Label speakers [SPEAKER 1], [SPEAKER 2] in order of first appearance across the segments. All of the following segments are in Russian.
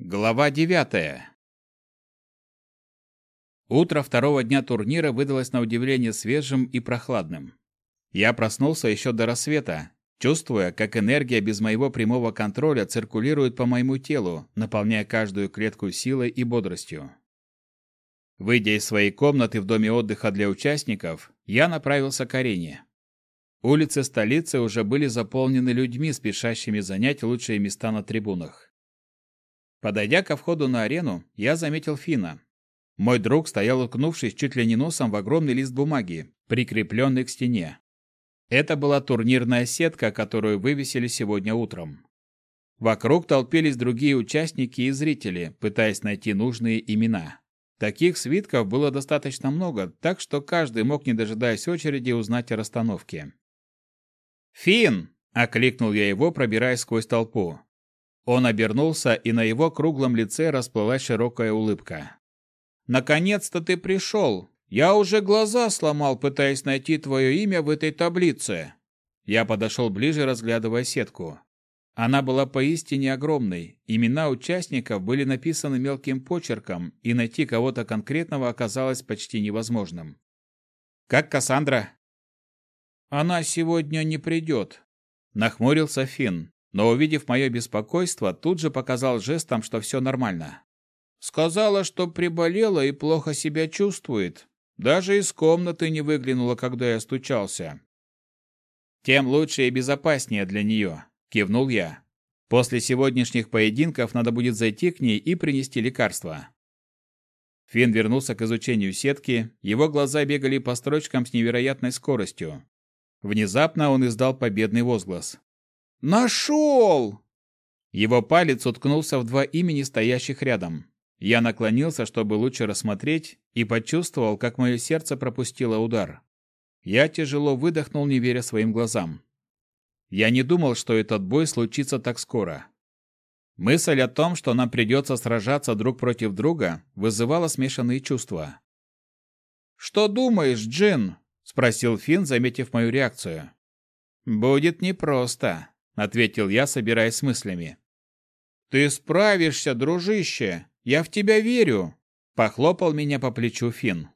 [SPEAKER 1] Глава девятая. Утро второго дня турнира выдалось на удивление свежим и прохладным. Я проснулся еще до рассвета, чувствуя, как энергия без моего прямого контроля циркулирует по моему телу, наполняя каждую клетку силой и бодростью. Выйдя из своей комнаты в доме отдыха для участников, я направился к арене. Улицы столицы уже были заполнены людьми, спешащими занять лучшие места на трибунах. Подойдя ко входу на арену, я заметил Фина. Мой друг стоял уткнувшись чуть ли не носом в огромный лист бумаги, прикрепленный к стене. Это была турнирная сетка, которую вывесили сегодня утром. Вокруг толпились другие участники и зрители, пытаясь найти нужные имена. Таких свитков было достаточно много, так что каждый мог, не дожидаясь очереди, узнать о расстановке. «Финн!» – окликнул я его, пробираясь сквозь толпу. Он обернулся, и на его круглом лице расплылась широкая улыбка. «Наконец-то ты пришел! Я уже глаза сломал, пытаясь найти твое имя в этой таблице!» Я подошел ближе, разглядывая сетку. Она была поистине огромной. Имена участников были написаны мелким почерком, и найти кого-то конкретного оказалось почти невозможным. «Как Кассандра?» «Она сегодня не придет», — нахмурился Финн но, увидев мое беспокойство, тут же показал жестом, что все нормально. Сказала, что приболела и плохо себя чувствует. Даже из комнаты не выглянула, когда я стучался. «Тем лучше и безопаснее для нее», — кивнул я. «После сегодняшних поединков надо будет зайти к ней и принести лекарства». Финн вернулся к изучению сетки, его глаза бегали по строчкам с невероятной скоростью. Внезапно он издал победный возглас. «Нашел!» Его палец уткнулся в два имени, стоящих рядом. Я наклонился, чтобы лучше рассмотреть, и почувствовал, как мое сердце пропустило удар. Я тяжело выдохнул, не веря своим глазам. Я не думал, что этот бой случится так скоро. Мысль о том, что нам придется сражаться друг против друга, вызывала смешанные чувства. «Что думаешь, Джин?» – спросил Финн, заметив мою реакцию. «Будет непросто», — ответил я, собираясь с мыслями. «Ты справишься, дружище! Я в тебя верю!» — похлопал меня по плечу Финн.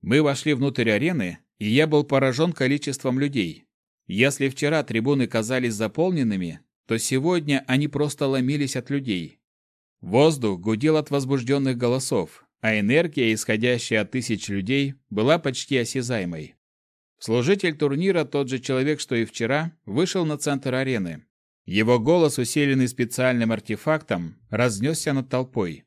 [SPEAKER 1] Мы вошли внутрь арены, и я был поражен количеством людей. Если вчера трибуны казались заполненными, то сегодня они просто ломились от людей. Воздух гудел от возбужденных голосов, а энергия, исходящая от тысяч людей, была почти осязаемой. Служитель турнира, тот же человек, что и вчера, вышел на центр арены. Его голос, усиленный специальным артефактом, разнесся над толпой.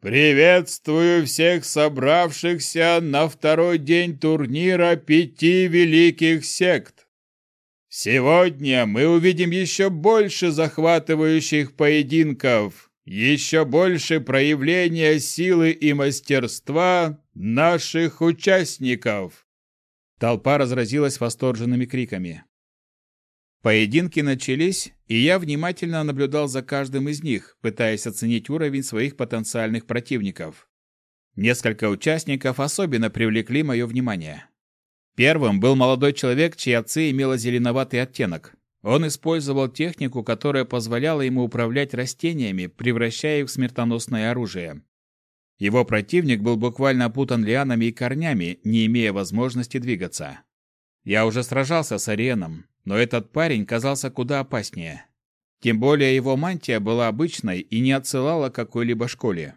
[SPEAKER 1] «Приветствую всех собравшихся на второй день турнира пяти великих сект! Сегодня мы увидим еще больше захватывающих поединков, еще больше проявления силы и мастерства наших участников!» Толпа разразилась восторженными криками. Поединки начались, и я внимательно наблюдал за каждым из них, пытаясь оценить уровень своих потенциальных противников. Несколько участников особенно привлекли мое внимание. Первым был молодой человек, чья ци имела зеленоватый оттенок. Он использовал технику, которая позволяла ему управлять растениями, превращая их в смертоносное оружие. Его противник был буквально опутан лианами и корнями, не имея возможности двигаться. Я уже сражался с Ариеном, но этот парень казался куда опаснее. Тем более его мантия была обычной и не отсылала какой-либо школе.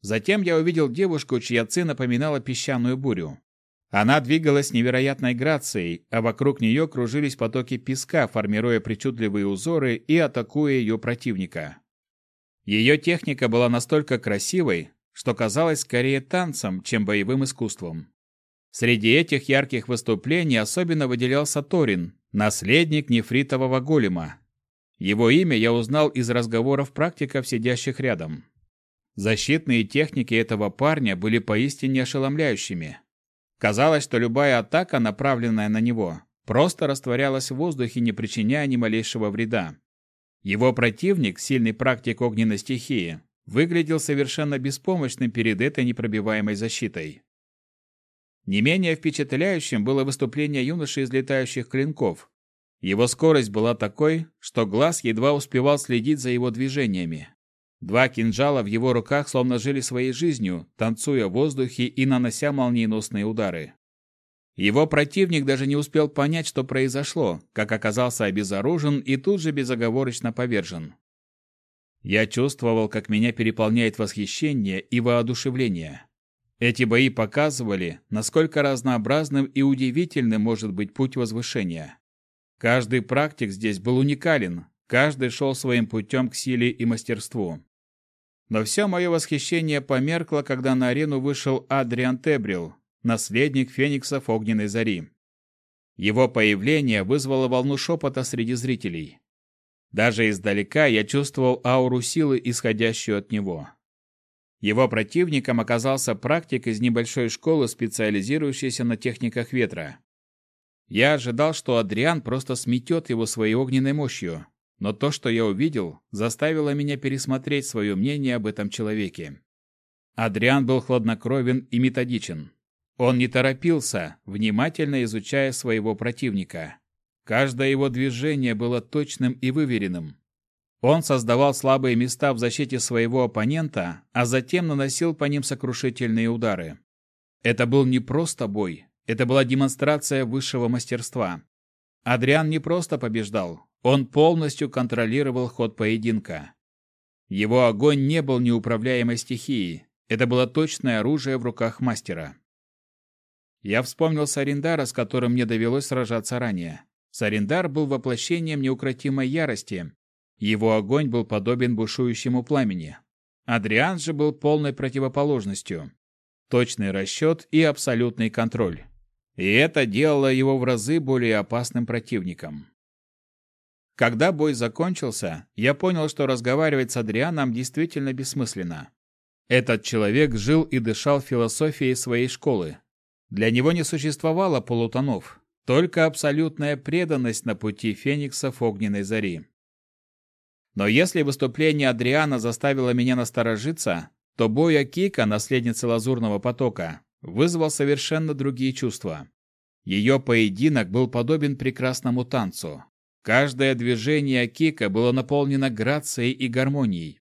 [SPEAKER 1] Затем я увидел девушку, чья ци напоминала песчаную бурю. Она двигалась невероятной грацией, а вокруг нее кружились потоки песка, формируя причудливые узоры и атакуя ее противника. Ее техника была настолько красивой, что казалась скорее танцем, чем боевым искусством. Среди этих ярких выступлений особенно выделялся Торин, наследник нефритового голема. Его имя я узнал из разговоров практиков, сидящих рядом. Защитные техники этого парня были поистине ошеломляющими. Казалось, что любая атака, направленная на него, просто растворялась в воздухе, не причиняя ни малейшего вреда. Его противник, сильный практик огненной стихии, выглядел совершенно беспомощным перед этой непробиваемой защитой. Не менее впечатляющим было выступление юноши из летающих клинков. Его скорость была такой, что глаз едва успевал следить за его движениями. Два кинжала в его руках словно жили своей жизнью, танцуя в воздухе и нанося молниеносные удары. Его противник даже не успел понять, что произошло, как оказался обезоружен и тут же безоговорочно повержен. Я чувствовал, как меня переполняет восхищение и воодушевление. Эти бои показывали, насколько разнообразным и удивительным может быть путь возвышения. Каждый практик здесь был уникален, каждый шел своим путем к силе и мастерству. Но все мое восхищение померкло, когда на арену вышел Адриан Тебрил, наследник фениксов Огненной Зари. Его появление вызвало волну шепота среди зрителей. Даже издалека я чувствовал ауру силы, исходящую от него. Его противником оказался практик из небольшой школы, специализирующийся на техниках ветра. Я ожидал, что Адриан просто сметет его своей огненной мощью, но то, что я увидел, заставило меня пересмотреть свое мнение об этом человеке. Адриан был хладнокровен и методичен. Он не торопился, внимательно изучая своего противника. Каждое его движение было точным и выверенным. Он создавал слабые места в защите своего оппонента, а затем наносил по ним сокрушительные удары. Это был не просто бой, это была демонстрация высшего мастерства. Адриан не просто побеждал, он полностью контролировал ход поединка. Его огонь не был неуправляемой стихией, это было точное оружие в руках мастера. Я вспомнил Сарендара, с которым мне довелось сражаться ранее. Сарендар был воплощением неукротимой ярости. Его огонь был подобен бушующему пламени. Адриан же был полной противоположностью. Точный расчет и абсолютный контроль. И это делало его в разы более опасным противником. Когда бой закончился, я понял, что разговаривать с Адрианом действительно бессмысленно. Этот человек жил и дышал философией своей школы, для него не существовало полутонов, только абсолютная преданность на пути фениксов огненной зари. Но если выступление Адриана заставило меня насторожиться, то бой Акика, наследницы Лазурного потока, вызвал совершенно другие чувства. Ее поединок был подобен прекрасному танцу. Каждое движение Акика было наполнено грацией и гармонией.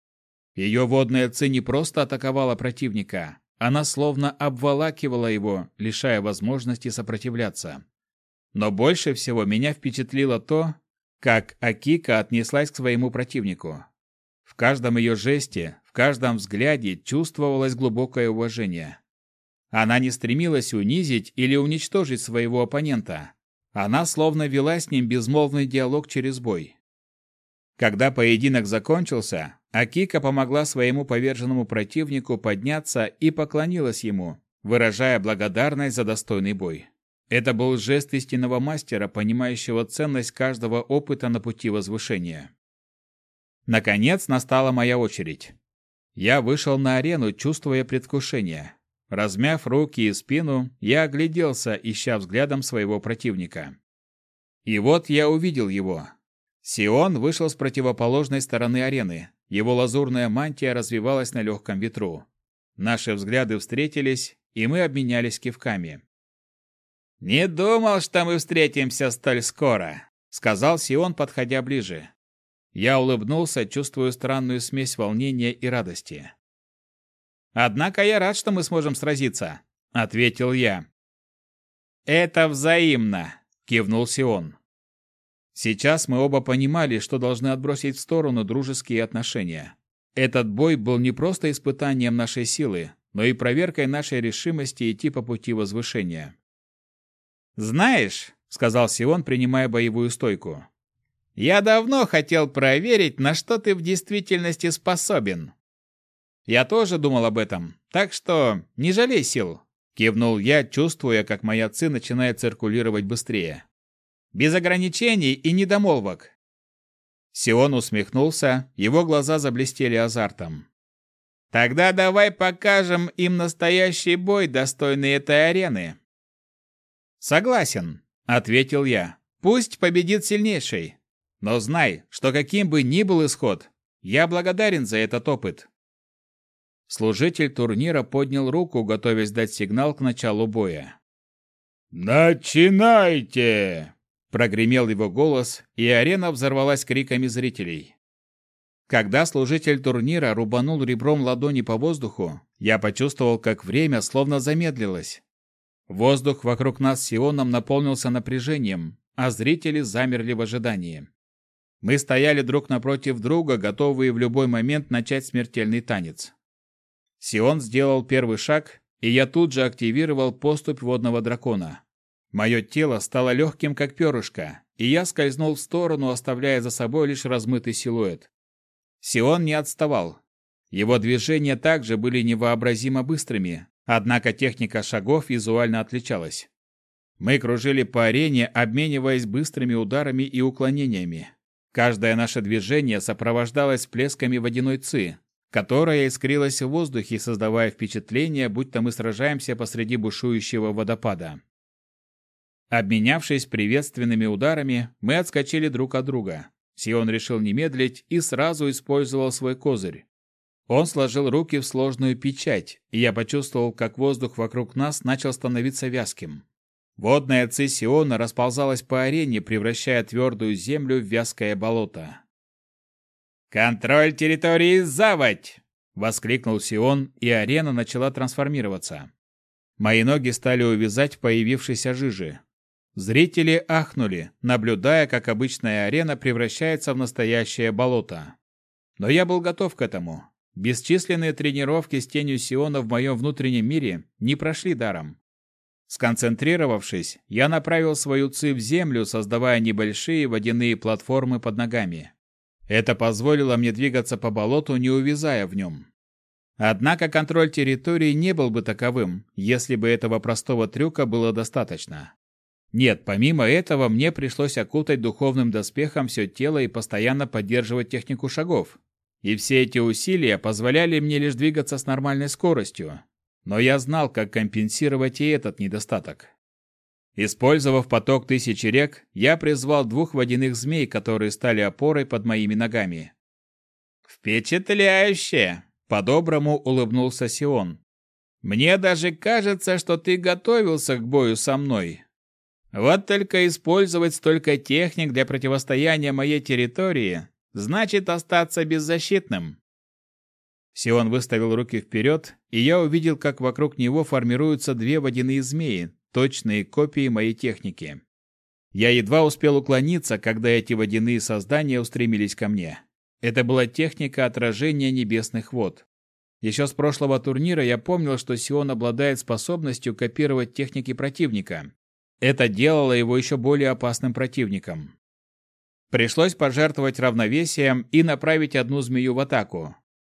[SPEAKER 1] Ее водная ци не просто атаковала противника, она словно обволакивала его, лишая возможности сопротивляться. Но больше всего меня впечатлило то, как Акика отнеслась к своему противнику. В каждом ее жесте, в каждом взгляде чувствовалось глубокое уважение. Она не стремилась унизить или уничтожить своего оппонента. Она словно вела с ним безмолвный диалог через бой. Когда поединок закончился, Акика помогла своему поверженному противнику подняться и поклонилась ему, выражая благодарность за достойный бой. Это был жест истинного мастера, понимающего ценность каждого опыта на пути возвышения. Наконец настала моя очередь. Я вышел на арену, чувствуя предвкушение. Размяв руки и спину, я огляделся, ища взглядом своего противника. И вот я увидел его, Сион вышел с противоположной стороны арены. Его лазурная мантия развивалась на легком ветру. Наши взгляды встретились, и мы обменялись кивками. «Не думал, что мы встретимся столь скоро», — сказал Сион, подходя ближе. Я улыбнулся, чувствуя странную смесь волнения и радости. «Однако я рад, что мы сможем сразиться», — ответил я. «Это взаимно», — кивнул Сион. Сейчас мы оба понимали, что должны отбросить в сторону дружеские отношения. Этот бой был не просто испытанием нашей силы, но и проверкой нашей решимости идти по пути возвышения. «Знаешь», — сказал Сион, принимая боевую стойку, — «я давно хотел проверить, на что ты в действительности способен». «Я тоже думал об этом, так что не жалей сил», — кивнул я, чувствуя, как моя ци начинает циркулировать быстрее. Без ограничений и недомолвок. Сион усмехнулся, его глаза заблестели азартом. Тогда давай покажем им настоящий бой, достойный этой арены. Согласен, ответил я. Пусть победит сильнейший. Но знай, что каким бы ни был исход, я благодарен за этот опыт. Служитель турнира поднял руку, готовясь дать сигнал к началу боя. «Начинайте!» Прогремел его голос, и арена взорвалась криками зрителей. Когда служитель турнира рубанул ребром ладони по воздуху, я почувствовал, как время словно замедлилось. Воздух вокруг нас с Сионом наполнился напряжением, а зрители замерли в ожидании. Мы стояли друг напротив друга, готовые в любой момент начать смертельный танец. Сион сделал первый шаг, и я тут же активировал поступь водного дракона. Мое тело стало легким, как перышко, и я скользнул в сторону, оставляя за собой лишь размытый силуэт. Сион не отставал. Его движения также были невообразимо быстрыми, однако техника шагов визуально отличалась. Мы кружили по арене, обмениваясь быстрыми ударами и уклонениями. Каждое наше движение сопровождалось плесками водяной ци, которая искрилась в воздухе, создавая впечатление, будто мы сражаемся посреди бушующего водопада. Обменявшись приветственными ударами, мы отскочили друг от друга. Сион решил не медлить и сразу использовал свой козырь. Он сложил руки в сложную печать, и я почувствовал, как воздух вокруг нас начал становиться вязким. Водная ци Сиона расползалась по арене, превращая твердую землю в вязкое болото. «Контроль территории заводь!» — воскликнул Сион, и арена начала трансформироваться. Мои ноги стали увязать в появившейся жиже. Зрители ахнули, наблюдая, как обычная арена превращается в настоящее болото. Но я был готов к этому. Бесчисленные тренировки с тенью Сиона в моем внутреннем мире не прошли даром. Сконцентрировавшись, я направил свою ци в землю, создавая небольшие водяные платформы под ногами. Это позволило мне двигаться по болоту, не увязая в нем. Однако контроль территории не был бы таковым, если бы этого простого трюка было достаточно. Нет, помимо этого мне пришлось окутать духовным доспехом все тело и постоянно поддерживать технику шагов. И все эти усилия позволяли мне лишь двигаться с нормальной скоростью. Но я знал, как компенсировать и этот недостаток. Использовав поток тысячи рек, я призвал двух водяных змей, которые стали опорой под моими ногами. «Впечатляюще!» – по-доброму улыбнулся Сион. «Мне даже кажется, что ты готовился к бою со мной, вот только использовать столько техник для противостояния моей территории значит остаться беззащитным. Сион выставил руки вперед, и я увидел, как вокруг него формируются две водяные змеи, точные копии моей техники. Я едва успел уклониться, когда эти водяные создания устремились ко мне. Это была техника отражения небесных вод. Еще с прошлого турнира я помнил, что Сион обладает способностью копировать техники противника. Это делало его еще более опасным противником. Пришлось пожертвовать равновесием и направить одну змею в атаку.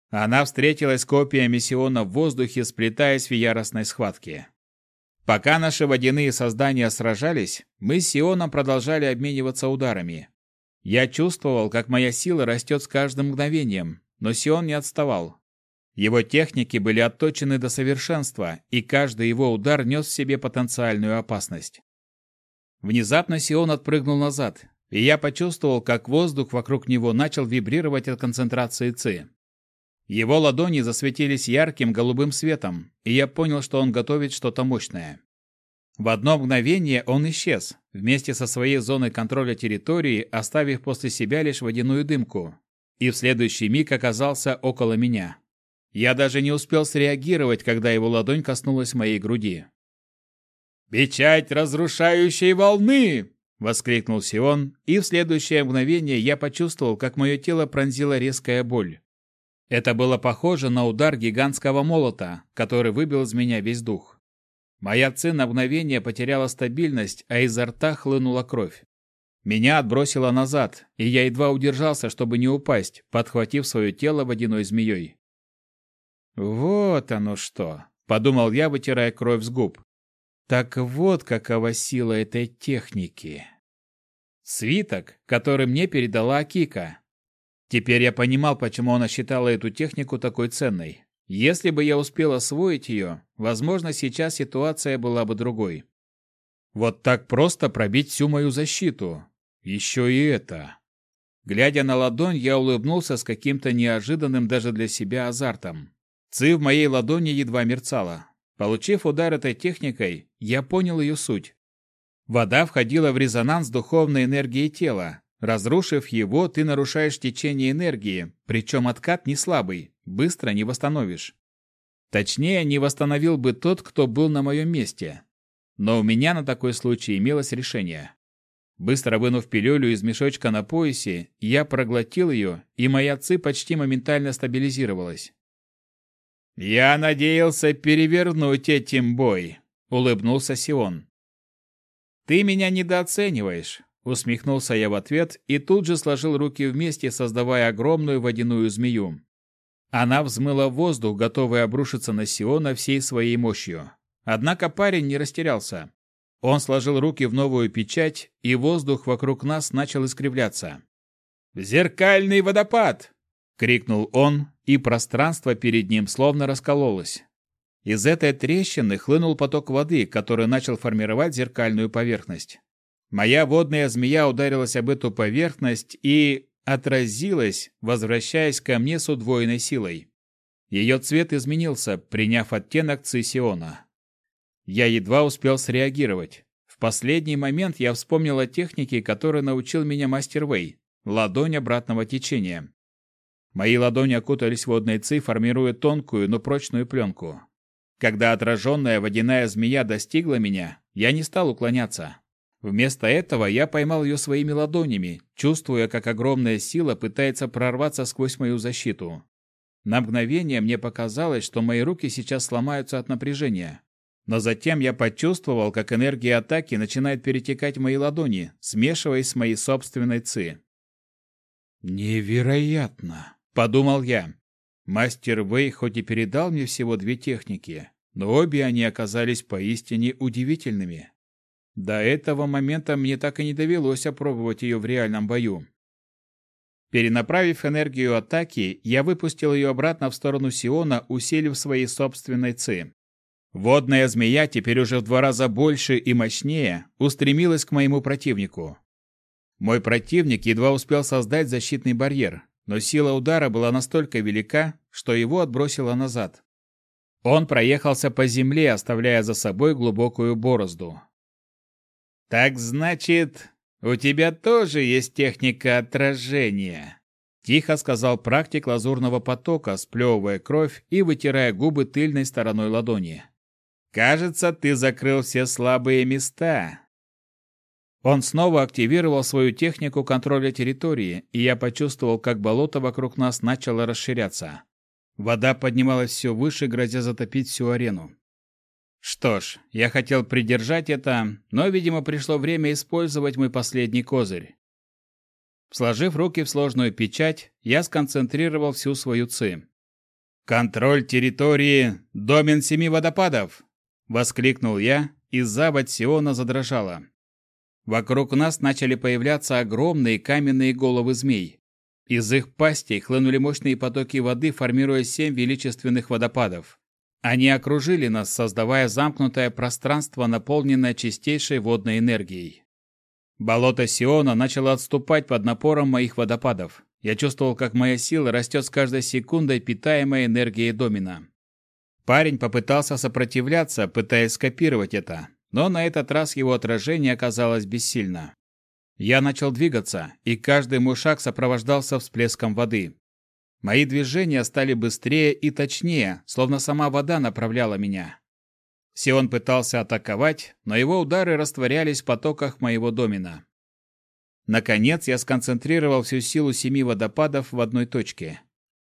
[SPEAKER 1] Она встретилась с копиями Сиона в воздухе, сплетаясь в яростной схватке. Пока наши водяные создания сражались, мы с Сионом продолжали обмениваться ударами. Я чувствовал, как моя сила растет с каждым мгновением, но Сион не отставал. Его техники были отточены до совершенства, и каждый его удар нес в себе потенциальную опасность. Внезапно Сион отпрыгнул назад, и я почувствовал, как воздух вокруг него начал вибрировать от концентрации ЦИ. Его ладони засветились ярким голубым светом, и я понял, что он готовит что-то мощное. В одно мгновение он исчез, вместе со своей зоной контроля территории, оставив после себя лишь водяную дымку, и в следующий миг оказался около меня. Я даже не успел среагировать, когда его ладонь коснулась моей груди. «Печать разрушающей волны!» — воскликнул Сион, и в следующее мгновение я почувствовал, как мое тело пронзила резкая боль. Это было похоже на удар гигантского молота, который выбил из меня весь дух. Моя ци на мгновение потеряла стабильность, а изо рта хлынула кровь. Меня отбросило назад, и я едва удержался, чтобы не упасть, подхватив свое тело водяной змеей. «Вот оно что!» — подумал я, вытирая кровь с губ. Так вот какова сила этой техники. Свиток, который мне передала Акика. Теперь я понимал, почему она считала эту технику такой ценной. Если бы я успел освоить ее, возможно, сейчас ситуация была бы другой. Вот так просто пробить всю мою защиту. Еще и это. Глядя на ладонь, я улыбнулся с каким-то неожиданным даже для себя азартом. Ци в моей ладони едва мерцала. Получив удар этой техникой, я понял ее суть. Вода входила в резонанс духовной энергией тела. Разрушив его, ты нарушаешь течение энергии, причем откат не слабый, быстро не восстановишь. Точнее, не восстановил бы тот, кто был на моем месте. Но у меня на такой случай имелось решение. Быстро вынув пилюлю из мешочка на поясе, я проглотил ее, и моя ци почти моментально стабилизировалась. «Я надеялся перевернуть этим бой», — улыбнулся Сион. «Ты меня недооцениваешь», — усмехнулся я в ответ и тут же сложил руки вместе, создавая огромную водяную змею. Она взмыла воздух, готовая обрушиться на Сиона всей своей мощью. Однако парень не растерялся. Он сложил руки в новую печать, и воздух вокруг нас начал искривляться. «Зеркальный водопад!» — крикнул он, и пространство перед ним словно раскололось. Из этой трещины хлынул поток воды, который начал формировать зеркальную поверхность. Моя водная змея ударилась об эту поверхность и отразилась, возвращаясь ко мне с удвоенной силой. Ее цвет изменился, приняв оттенок цисиона. Я едва успел среагировать. В последний момент я вспомнил о технике, которой научил меня мастер Вэй – ладонь обратного течения. Мои ладони окутались водной ци, формируя тонкую, но прочную пленку. Когда отраженная водяная змея достигла меня, я не стал уклоняться. Вместо этого я поймал ее своими ладонями, чувствуя, как огромная сила пытается прорваться сквозь мою защиту. На мгновение мне показалось, что мои руки сейчас сломаются от напряжения. Но затем я почувствовал, как энергия атаки начинает перетекать в мои ладони, смешиваясь с моей собственной ци. «Невероятно!» – подумал я. Мастер Вэй хоть и передал мне всего две техники, но обе они оказались поистине удивительными. До этого момента мне так и не довелось опробовать ее в реальном бою. Перенаправив энергию атаки, я выпустил ее обратно в сторону Сиона, усилив своей собственной ци. Водная змея, теперь уже в два раза больше и мощнее, устремилась к моему противнику. Мой противник едва успел создать защитный барьер, но сила удара была настолько велика, что его отбросило назад. Он проехался по земле, оставляя за собой глубокую борозду. «Так значит, у тебя тоже есть техника отражения?» Тихо сказал практик лазурного потока, сплевывая кровь и вытирая губы тыльной стороной ладони. «Кажется, ты закрыл все слабые места». Он снова активировал свою технику контроля территории, и я почувствовал, как болото вокруг нас начало расширяться. Вода поднималась все выше, грозя затопить всю арену. Что ж, я хотел придержать это, но, видимо, пришло время использовать мой последний козырь. Сложив руки в сложную печать, я сконцентрировал всю свою ци. «Контроль территории! Домен семи водопадов!» — воскликнул я, и заводь Сиона задрожала. Вокруг нас начали появляться огромные каменные головы змей. Из их пастей хлынули мощные потоки воды, формируя семь величественных водопадов. Они окружили нас, создавая замкнутое пространство, наполненное чистейшей водной энергией. Болото Сиона начало отступать под напором моих водопадов. Я чувствовал, как моя сила растет с каждой секундой, питаемой энергией Домина. Парень попытался сопротивляться, пытаясь скопировать это, но на этот раз его отражение оказалось бессильно. Я начал двигаться, и каждый мой шаг сопровождался всплеском воды. Мои движения стали быстрее и точнее, словно сама вода направляла меня. Сион пытался атаковать, но его удары растворялись в потоках моего домина. Наконец я сконцентрировал всю силу семи водопадов в одной точке.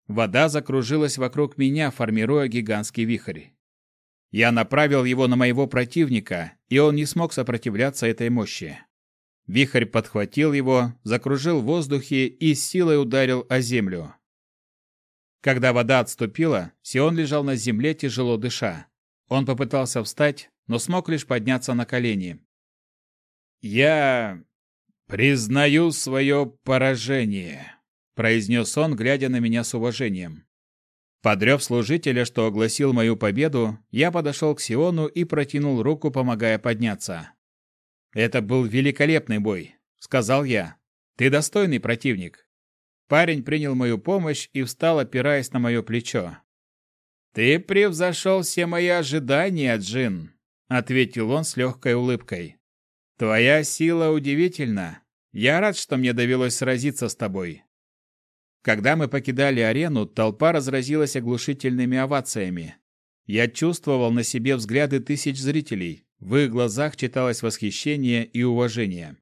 [SPEAKER 1] Вода закружилась вокруг меня, формируя гигантский вихрь. Я направил его на моего противника, и он не смог сопротивляться этой мощи. Вихрь подхватил его, закружил в воздухе и с силой ударил о землю. Когда вода отступила, Сион лежал на земле, тяжело дыша. Он попытался встать, но смог лишь подняться на колени. «Я признаю свое поражение», — произнес он, глядя на меня с уважением. Подрев служителя, что огласил мою победу, я подошел к Сиону и протянул руку, помогая подняться. «Это был великолепный бой», — сказал я. «Ты достойный противник». Парень принял мою помощь и встал, опираясь на мое плечо. «Ты превзошел все мои ожидания, Джин», — ответил он с легкой улыбкой. Твоя сила удивительна. Я рад, что мне довелось сразиться с тобой. Когда мы покидали арену, толпа разразилась оглушительными овациями. Я чувствовал на себе взгляды тысяч зрителей. В их глазах читалось восхищение и уважение.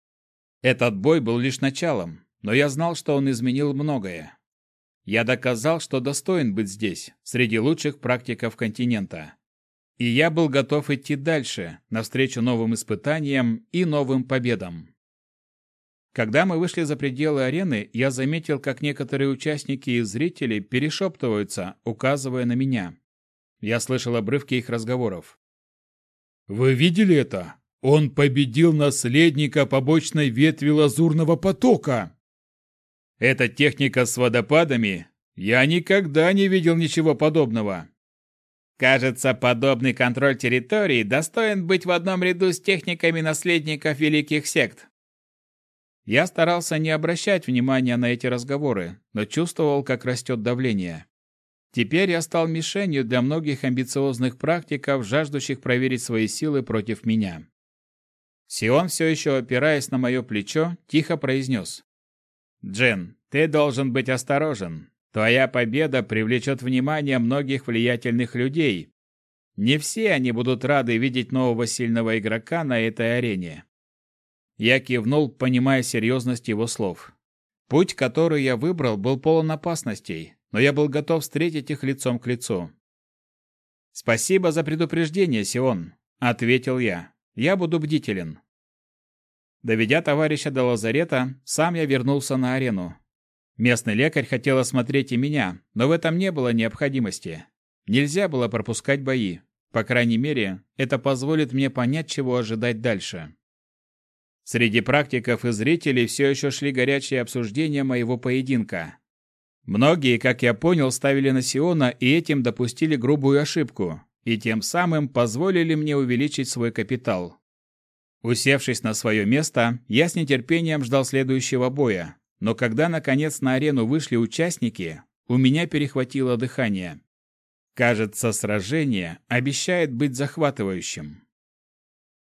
[SPEAKER 1] Этот бой был лишь началом, но я знал, что он изменил многое. Я доказал, что достоин быть здесь, среди лучших практиков континента. И я был готов идти дальше, навстречу новым испытаниям и новым победам. Когда мы вышли за пределы арены, я заметил, как некоторые участники и зрители перешептываются, указывая на меня. Я слышал обрывки их разговоров. «Вы видели это? Он победил наследника побочной ветви лазурного потока!» «Эта техника с водопадами? Я никогда не видел ничего подобного!» Кажется, подобный контроль территории достоин быть в одном ряду с техниками наследников великих сект. Я старался не обращать внимания на эти разговоры, но чувствовал, как растет давление. Теперь я стал мишенью для многих амбициозных практиков, жаждущих проверить свои силы против меня. Сион, все еще опираясь на мое плечо, тихо произнес. «Джен, ты должен быть осторожен. Твоя победа привлечет внимание многих влиятельных людей. Не все они будут рады видеть нового сильного игрока на этой арене. Я кивнул, понимая серьезность его слов. Путь, который я выбрал, был полон опасностей, но я был готов встретить их лицом к лицу. «Спасибо за предупреждение, Сион», — ответил я. «Я буду бдителен». Доведя товарища до лазарета, сам я вернулся на арену, Местный лекарь хотел осмотреть и меня, но в этом не было необходимости. Нельзя было пропускать бои. По крайней мере, это позволит мне понять, чего ожидать дальше. Среди практиков и зрителей все еще шли горячие обсуждения моего поединка. Многие, как я понял, ставили на Сиона и этим допустили грубую ошибку, и тем самым позволили мне увеличить свой капитал. Усевшись на свое место, я с нетерпением ждал следующего боя, но когда, наконец, на арену вышли участники, у меня перехватило дыхание. Кажется, сражение обещает быть захватывающим.